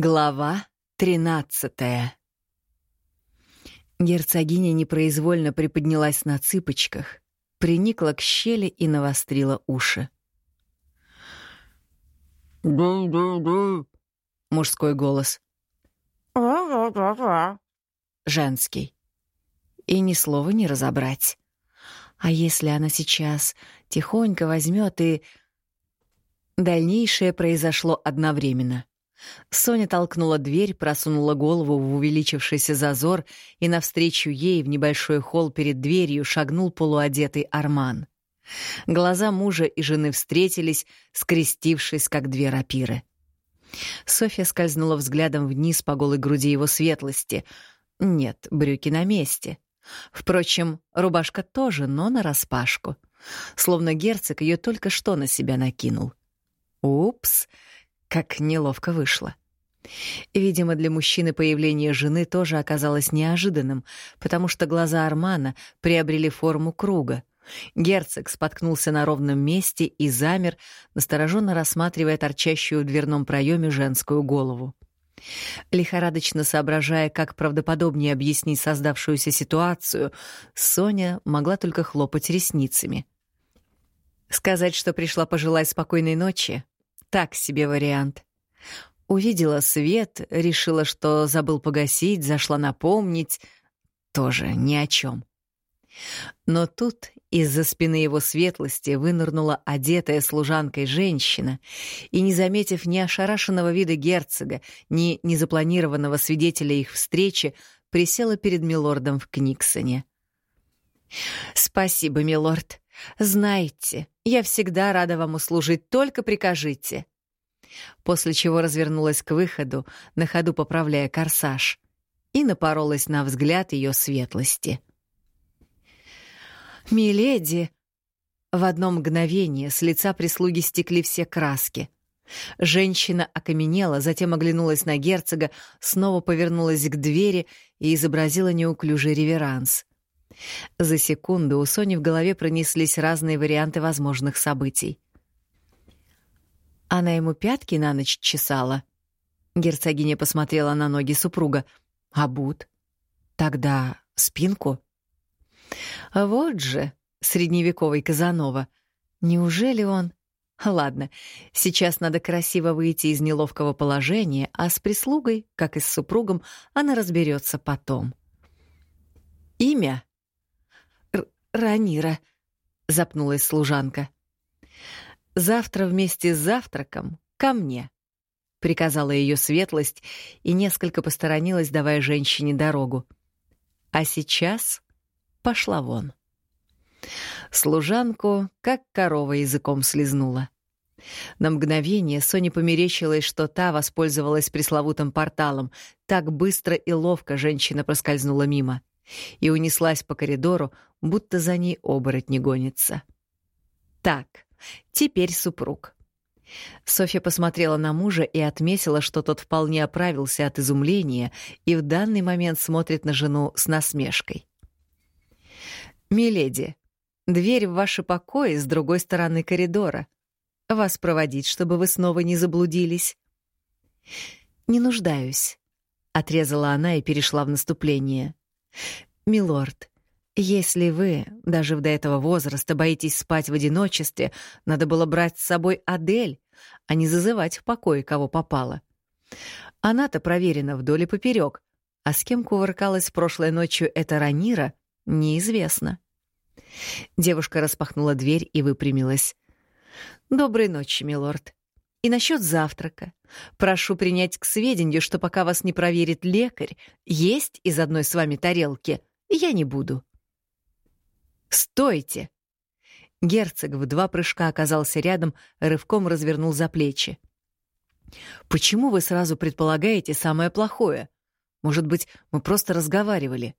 Глава тринадцатая Герцогиня непроизвольно приподнялась на цыпочках, приникла к щели и навострила уши. «Да-да-да», Мужской голос. Женский. И ни слова не разобрать. А если она сейчас тихонько возьмет и... Дальнейшее произошло одновременно. Соня толкнула дверь, просунула голову в увеличившийся зазор, и навстречу ей в небольшой холл перед дверью шагнул полуодетый Арман. Глаза мужа и жены встретились, скрестившись, как две рапиры. Софья скользнула взглядом вниз по голой груди его светлости. Нет, брюки на месте. Впрочем, рубашка тоже, но нараспашку. Словно герцог ее только что на себя накинул. Упс, как неловко вышло. Видимо, для мужчины появление жены тоже оказалось неожиданным, потому что глаза Армана приобрели форму круга. Герцог споткнулся на ровном месте и замер, настороженно рассматривая торчащую в дверном проеме женскую голову. Лихорадочно соображая, как правдоподобнее объяснить создавшуюся ситуацию, Соня могла только хлопать ресницами. Сказать, что пришла пожелать спокойной ночи, так себе вариант. Увидела свет, решила, что забыл погасить, зашла напомнить. Тоже ни о чем. Но тут из-за спины его светлости вынырнула одетая служанкой женщина и, не заметив ни ошарашенного вида герцога, ни незапланированного свидетеля их встречи, присела перед милордом в Книксоне. «Спасибо, милорд. Знаете, я всегда рада вам услужить, только прикажите». После чего развернулась к выходу, на ходу поправляя корсаж, и напоролась на взгляд ее светлости — «Миледи!» В одно мгновение с лица прислуги стекли все краски. Женщина окаменела, затем оглянулась на герцога, снова повернулась к двери и изобразила неуклюжий реверанс. За секунду у Сони в голове пронеслись разные варианты возможных событий. Она ему пятки на ночь чесала. Герцогиня посмотрела на ноги супруга. А бут? Тогда спинку? Вот же средневековый Казанова. Неужели он... Ладно, сейчас надо красиво выйти из неловкого положения, а с прислугой, как и с супругом, она разберется потом. Имя? Ранира, запнулась служанка. Завтра вместе с завтраком ко мне, приказала ее светлость и несколько посторонилась, давая женщине дорогу. А сейчас пошла вон. Служанку, как корова, языком слезнула. На мгновение Соне померещилось, что та воспользовалась пресловутым порталом. Так быстро и ловко женщина проскользнула мимо и унеслась по коридору, будто за ней оборотни гонится. Так, теперь супруг. Софья посмотрела на мужа и отметила, что тот вполне оправился от изумления и в данный момент смотрит на жену с насмешкой. «Миледи, дверь в ваши покои с другой стороны коридора. Вас проводить, чтобы вы снова не заблудились». «Не нуждаюсь», — отрезала она и перешла в наступление. «Милорд, если вы, даже до этого возраста, боитесь спать в одиночестве, надо было брать с собой Адель, а не зазывать в покой, кого попало. Она-то проверена вдоль и поперек, а с кем кувыркалась прошлой ночью эта Ранира, Неизвестно. Девушка распахнула дверь и выпрямилась. «Доброй ночи, милорд. И насчет завтрака. Прошу принять к сведению, что пока вас не проверит лекарь, есть из одной с вами тарелки я не буду». «Стойте!» Герцог в два прыжка оказался рядом, рывком развернул за плечи. «Почему вы сразу предполагаете самое плохое? Может быть, мы просто разговаривали?»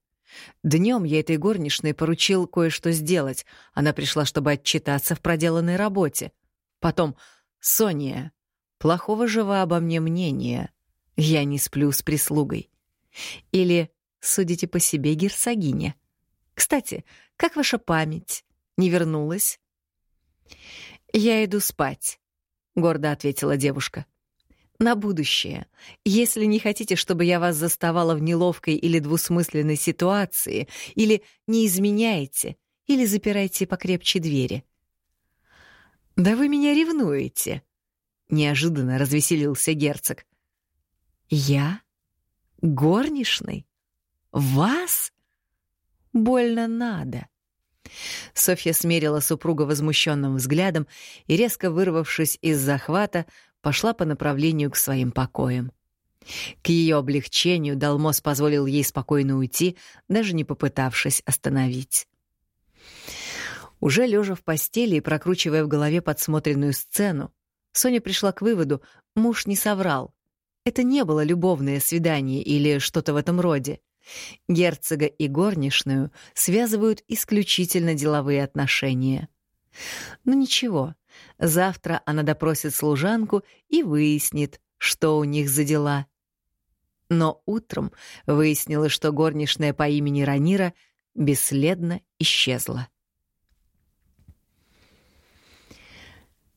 Днем я этой горничной поручил кое-что сделать. Она пришла, чтобы отчитаться в проделанной работе. Потом, Соня, плохого же вы обо мне мнения. Я не сплю с прислугой. Или, судите по себе, герцогиня. Кстати, как ваша память? Не вернулась? Я иду спать, гордо ответила девушка. На будущее. Если не хотите, чтобы я вас заставала в неловкой или двусмысленной ситуации, или не изменяете, или запирайте покрепче двери. «Да вы меня ревнуете!» — неожиданно развеселился герцог. «Я? Горничный? Вас? Больно надо!» Софья смерила супруга возмущенным взглядом и, резко вырвавшись из захвата, пошла по направлению к своим покоям. К ее облегчению Далмос позволил ей спокойно уйти, даже не попытавшись остановить. Уже лежа в постели и прокручивая в голове подсмотренную сцену, Соня пришла к выводу, муж не соврал. Это не было любовное свидание или что-то в этом роде. Герцога и горничную связывают исключительно деловые отношения. Но ничего, завтра она допросит служанку и выяснит, что у них за дела. Но утром выяснилось, что горничная по имени Ранира бесследно исчезла.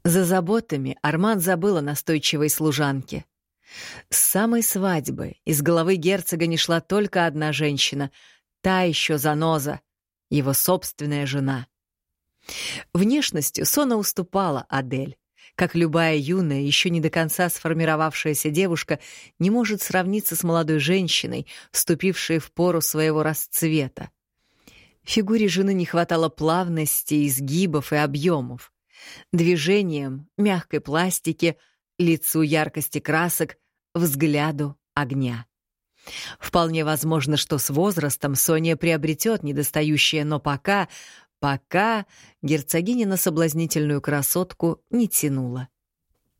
За заботами Арман забыл о настойчивой служанке. С самой свадьбы из головы герцога не шла только одна женщина, та еще заноза, его собственная жена. Внешностью Сона уступала Адель. Как любая юная, еще не до конца сформировавшаяся девушка не может сравниться с молодой женщиной, вступившей в пору своего расцвета. Фигуре жены не хватало плавности, изгибов и объемов. Движением, мягкой пластики, лицу яркости красок, взгляду огня. Вполне возможно, что с возрастом Соня приобретет недостающее, но пока, пока герцогиня на соблазнительную красотку не тянула.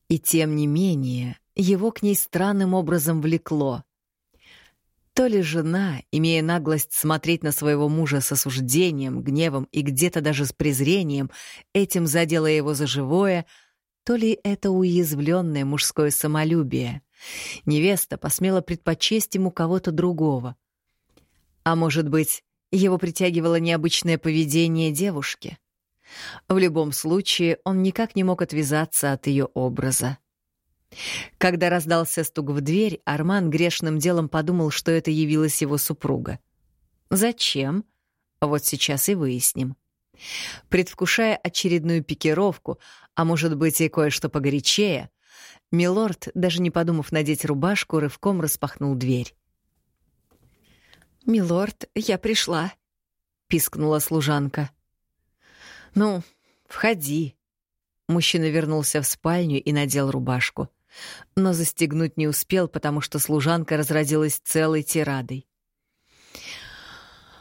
И тем не менее, его к ней странным образом влекло. То ли жена, имея наглость смотреть на своего мужа с осуждением, гневом и где-то даже с презрением, этим задела его за живое, то ли это уязвленное мужское самолюбие — Невеста посмела предпочесть ему кого-то другого. А может быть, его притягивало необычное поведение девушки? В любом случае, он никак не мог отвязаться от ее образа. Когда раздался стук в дверь, Арман грешным делом подумал, что это явилась его супруга. Зачем? Вот сейчас и выясним. Предвкушая очередную пикировку, а может быть и кое-что погорячее, Милорд, даже не подумав надеть рубашку, рывком распахнул дверь. «Милорд, я пришла», — пискнула служанка. «Ну, входи». Мужчина вернулся в спальню и надел рубашку. Но застегнуть не успел, потому что служанка разразилась целой тирадой.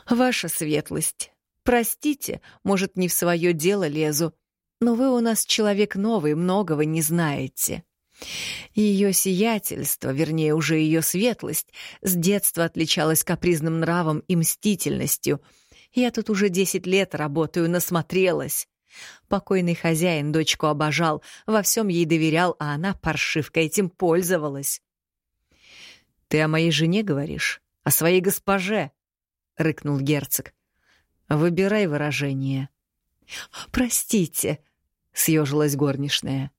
«Ваша светлость, простите, может, не в свое дело лезу, но вы у нас человек новый, многого не знаете». Ее сиятельство, вернее, уже ее светлость, с детства отличалась капризным нравом и мстительностью. Я тут уже десять лет работаю, насмотрелась. Покойный хозяин дочку обожал, во всем ей доверял, а она, паршивка, этим пользовалась. «Ты о моей жене говоришь? О своей госпоже?» — рыкнул герцог. «Выбирай выражение». «Простите», — съежилась горничная.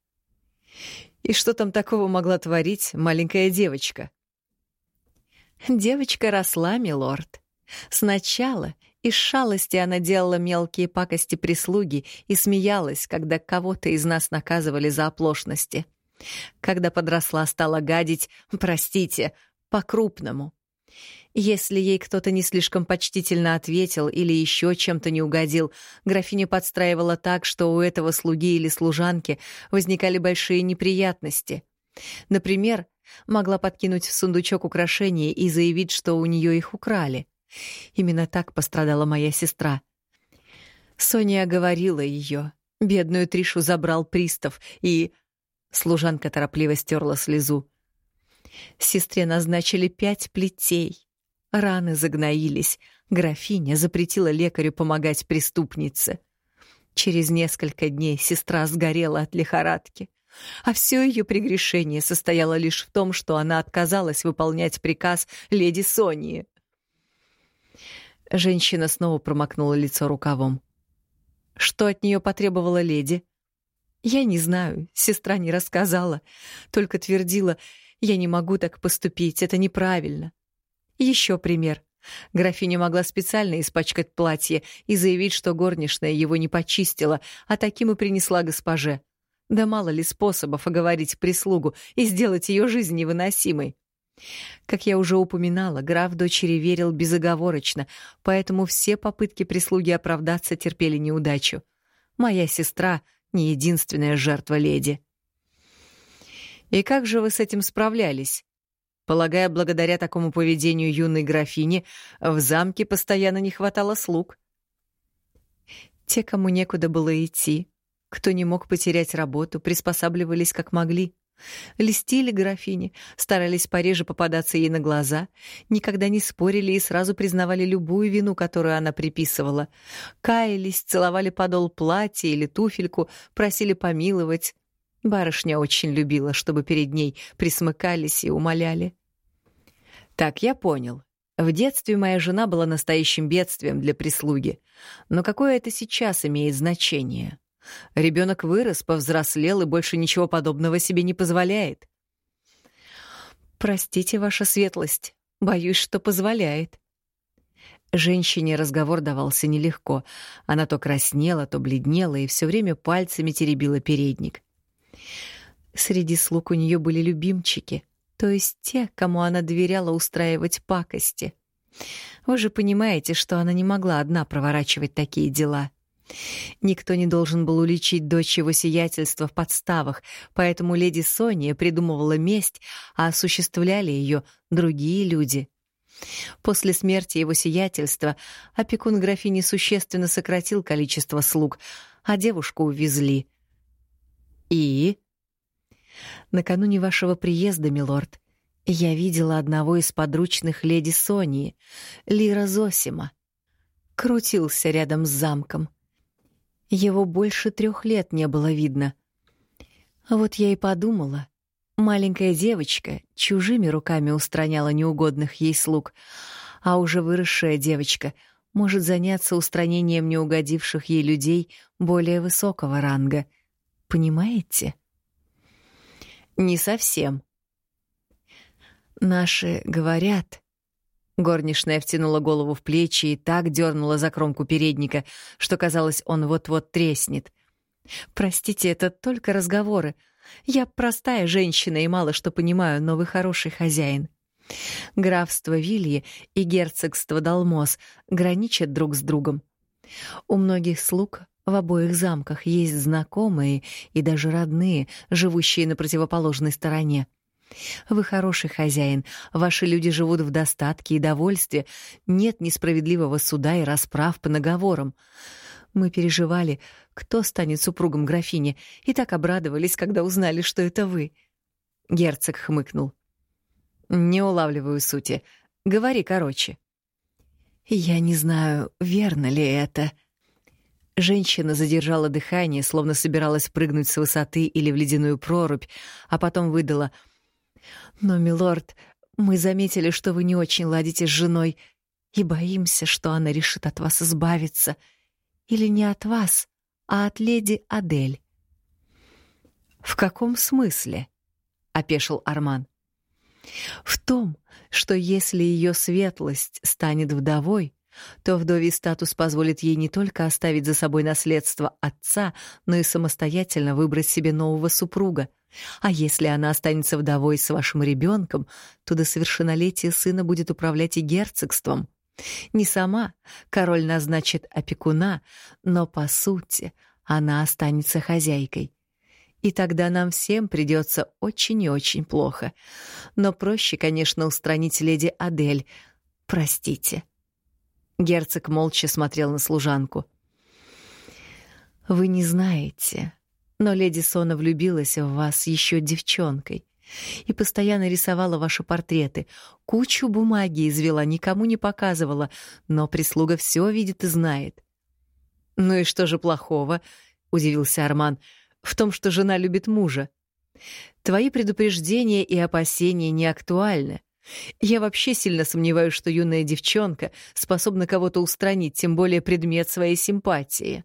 И что там такого могла творить маленькая девочка? Девочка росла, милорд. Сначала из шалости она делала мелкие пакости прислуги и смеялась, когда кого-то из нас наказывали за оплошности. Когда подросла, стала гадить, простите, по-крупному. Если ей кто-то не слишком почтительно ответил или еще чем-то не угодил, графиня подстраивала так, что у этого слуги или служанки возникали большие неприятности. Например, могла подкинуть в сундучок украшения и заявить, что у нее их украли. Именно так пострадала моя сестра. Соня оговорила ее. Бедную Тришу забрал пристав, и... Служанка торопливо стерла слезу. Сестре назначили пять плетей. Раны загноились. Графиня запретила лекарю помогать преступнице. Через несколько дней сестра сгорела от лихорадки. А все ее прегрешение состояло лишь в том, что она отказалась выполнять приказ леди Сонии. Женщина снова промокнула лицо рукавом. Что от нее потребовала леди? Я не знаю, сестра не рассказала, только твердила, я не могу так поступить, это неправильно. Еще пример. Графиня могла специально испачкать платье и заявить, что горничная его не почистила, а таким и принесла госпоже. Да мало ли способов оговорить прислугу и сделать ее жизнь невыносимой. Как я уже упоминала, граф дочери верил безоговорочно, поэтому все попытки прислуги оправдаться терпели неудачу. Моя сестра — не единственная жертва леди. «И как же вы с этим справлялись?» Полагая, благодаря такому поведению юной графини в замке постоянно не хватало слуг. Те, кому некуда было идти, кто не мог потерять работу, приспосабливались как могли. Листили графине, старались пореже попадаться ей на глаза, никогда не спорили и сразу признавали любую вину, которую она приписывала. Каялись, целовали подол платья или туфельку, просили помиловать. Барышня очень любила, чтобы перед ней присмыкались и умоляли. Так я понял. В детстве моя жена была настоящим бедствием для прислуги. Но какое это сейчас имеет значение? Ребенок вырос, повзрослел и больше ничего подобного себе не позволяет. Простите, ваша светлость, боюсь, что позволяет. Женщине разговор давался нелегко. Она то краснела, то бледнела и все время пальцами теребила передник. Среди слуг у нее были любимчики, то есть те, кому она доверяла устраивать пакости. Вы же понимаете, что она не могла одна проворачивать такие дела. Никто не должен был уличить дочь его сиятельства в подставах, поэтому леди Сония придумывала месть, а осуществляли ее другие люди. После смерти его сиятельства опекун графини существенно сократил количество слуг, а девушку увезли. И... Накануне вашего приезда, милорд, я видела одного из подручных леди Сонии, Лира Зосима. Крутился рядом с замком — его больше трех лет не было видно. Вот я и подумала. Маленькая девочка чужими руками устраняла неугодных ей слуг, а уже выросшая девочка может заняться устранением неугодивших ей людей более высокого ранга. Понимаете? Не совсем. Наши говорят, Горничная втянула голову в плечи и так дернула за кромку передника, что казалось, он вот-вот треснет. «Простите, это только разговоры. Я простая женщина и мало что понимаю, но вы хороший хозяин. Графство Вилье и герцогство Далмос граничат друг с другом. У многих слуг в обоих замках есть знакомые и даже родные, живущие на противоположной стороне. Вы хороший хозяин, ваши люди живут в достатке и довольстве, нет несправедливого суда и расправ по наговорам. Мы переживали, кто станет супругом графини, и так обрадовались, когда узнали, что это вы. Герцог хмыкнул. Не улавливаю сути. Говори короче. Я не знаю, верно ли это. Женщина задержала дыхание, словно собиралась прыгнуть с высоты или в ледяную прорубь, а потом выдала — но, милорд, мы заметили, что вы не очень ладите с женой и боимся, что она решит от вас избавиться. Или не от вас, а от леди Адель. В каком смысле? опешил Арман. В том, что если ее светлость станет вдовой, то вдовий статус позволит ей не только оставить за собой наследство отца, но и самостоятельно выбрать себе нового супруга — а если она останется вдовой с вашим ребенком, то до совершеннолетия сына будет управлять и герцогством. Не сама, король назначит опекуна, но, по сути, она останется хозяйкой. И тогда нам всем придется очень и очень плохо. Но проще, конечно, устранить леди Адель. Простите. Герцог молча смотрел на служанку. «Вы не знаете, но леди Сона влюбилась в вас еще девчонкой и постоянно рисовала ваши портреты. Кучу бумаги извела, никому не показывала, но прислуга все видит и знает. «Ну и что же плохого?» — удивился Арман. «В том, что жена любит мужа. Твои предупреждения и опасения не актуальны. Я вообще сильно сомневаюсь, что юная девчонка способна кого-то устранить, тем более предмет своей симпатии».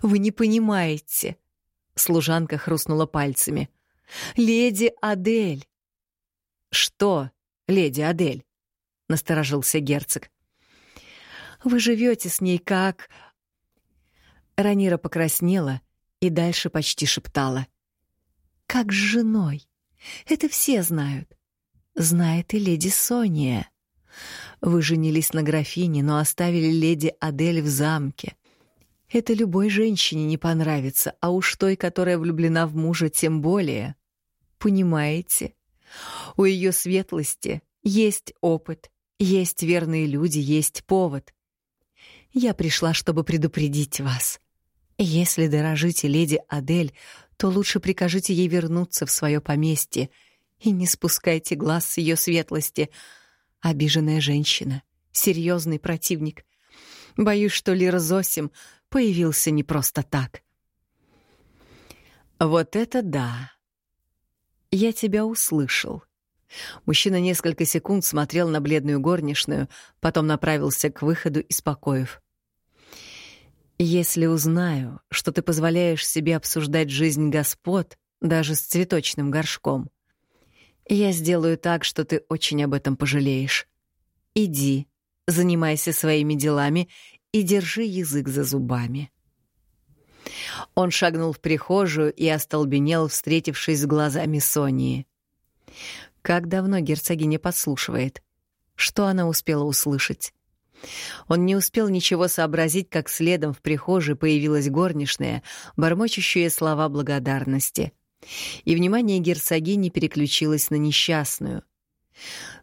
Вы не понимаете. Служанка хрустнула пальцами. Леди Адель. Что, леди Адель? Насторожился герцог. Вы живете с ней как... Ранира покраснела и дальше почти шептала. Как с женой. Это все знают. Знает и леди Сония. Вы женились на графине, но оставили леди Адель в замке. Это любой женщине не понравится, а уж той, которая влюблена в мужа, тем более. Понимаете? У ее светлости есть опыт, есть верные люди, есть повод. Я пришла, чтобы предупредить вас. Если дорожите леди Адель, то лучше прикажите ей вернуться в свое поместье и не спускайте глаз с ее светлости. Обиженная женщина, серьезный противник. Боюсь, что Лир Зосим появился не просто так. Вот это да. Я тебя услышал. Мужчина несколько секунд смотрел на бледную горничную, потом направился к выходу из покоев. Если узнаю, что ты позволяешь себе обсуждать жизнь господ даже с цветочным горшком, я сделаю так, что ты очень об этом пожалеешь. Иди, занимайся своими делами и держи язык за зубами. Он шагнул в прихожую и остолбенел, встретившись с глазами Сонии. Как давно герцогиня подслушивает? Что она успела услышать? Он не успел ничего сообразить, как следом в прихожей появилась горничная, бормочущая слова благодарности. И внимание герцогини переключилось на несчастную.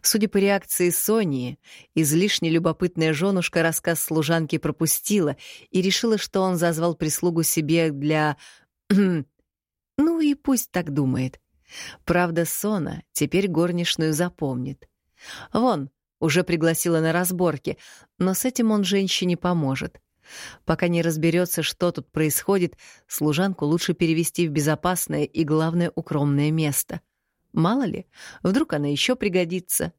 Судя по реакции Сони, излишне любопытная женушка рассказ служанки пропустила и решила, что он зазвал прислугу себе для... ну и пусть так думает. Правда, Сона теперь горничную запомнит. Вон, уже пригласила на разборки, но с этим он женщине поможет. Пока не разберется, что тут происходит, служанку лучше перевести в безопасное и, главное, укромное место — Мало ли, вдруг она еще пригодится.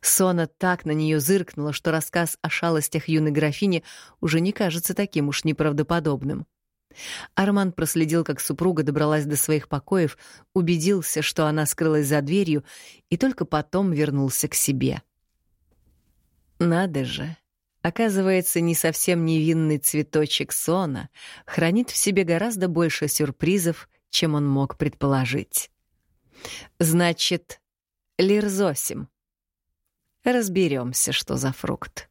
Сона так на нее зыркнула, что рассказ о шалостях юной графини уже не кажется таким уж неправдоподобным. Арман проследил, как супруга добралась до своих покоев, убедился, что она скрылась за дверью, и только потом вернулся к себе. Надо же, оказывается, не совсем невинный цветочек Сона хранит в себе гораздо больше сюрпризов, чем он мог предположить. Значит, лирзосим. Разберемся, что за фрукт.